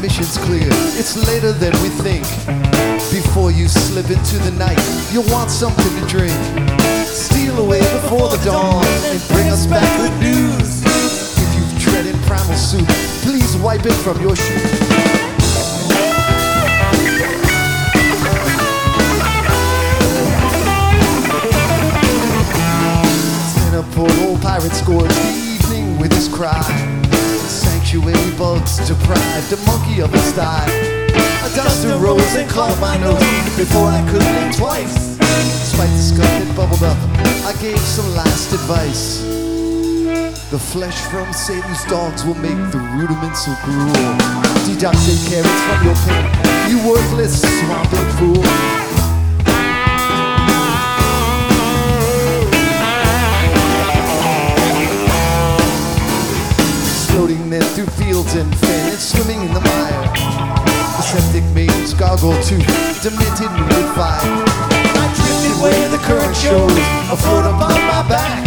mission's clear. It's later than we think. Before you slip into the night, you'll want something to drink. Steal away before the dawn and bring us back the news. If you've treaded primal soup, please wipe it from your shoe. Sanctuary bugs deprived a monkey of his thigh. A duster rose and clawed my nose before I could blink twice. Despite the scum that bubbled up, I gave some last advice. The flesh from Satan's dogs will make the rudiments so cruel. Deducted carrots from your pay, you worthless swamping fool. Through fields and fen and swimming in the mire. The septic maidens gargle too, demented me with fire. I drifted where the current shows, afloat upon my back.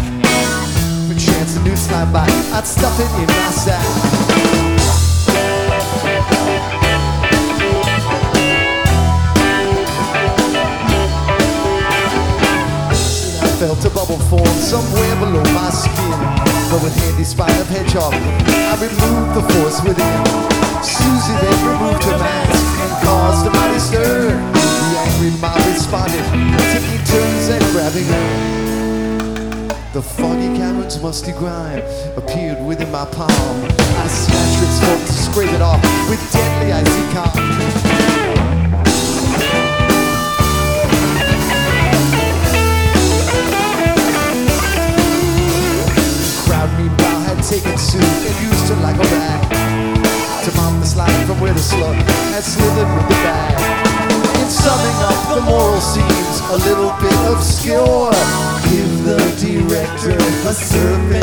For chance the news slide by, I'd stuff it in my sack. I felt a bubble form somewhere below my skin. With handy spine of hedgehog, I removed the force within. Susie then removed her mask and caused a mighty stir. The angry mob responded, taking turns at grabbing her. The foggy cavern's musty grime appeared within my palm. I snatched its fork to scrape it off with deadly icy calm. Slug had slithered with the bag. In summing up the moral scenes, a little bit obscure. Give the director a serpent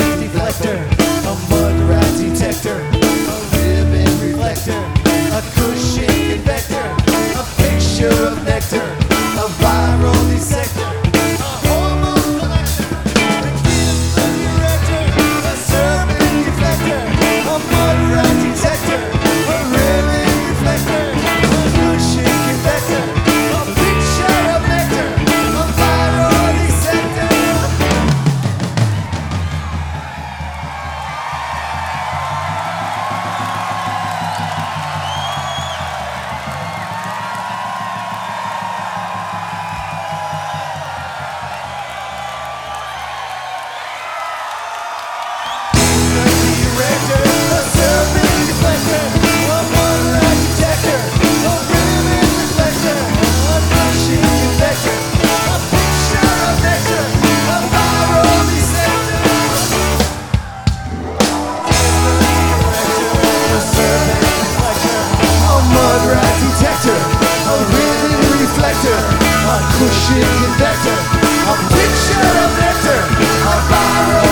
a picture of nectar, a a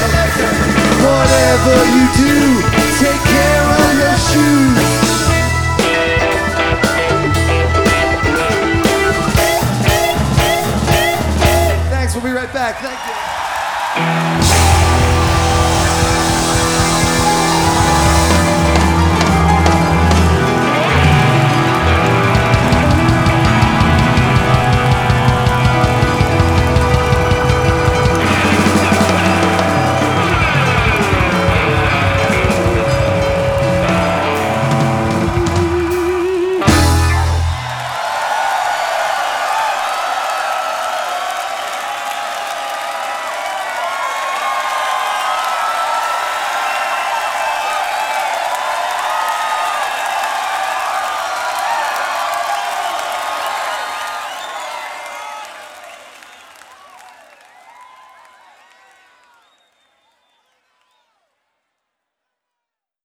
collector. Whatever you do,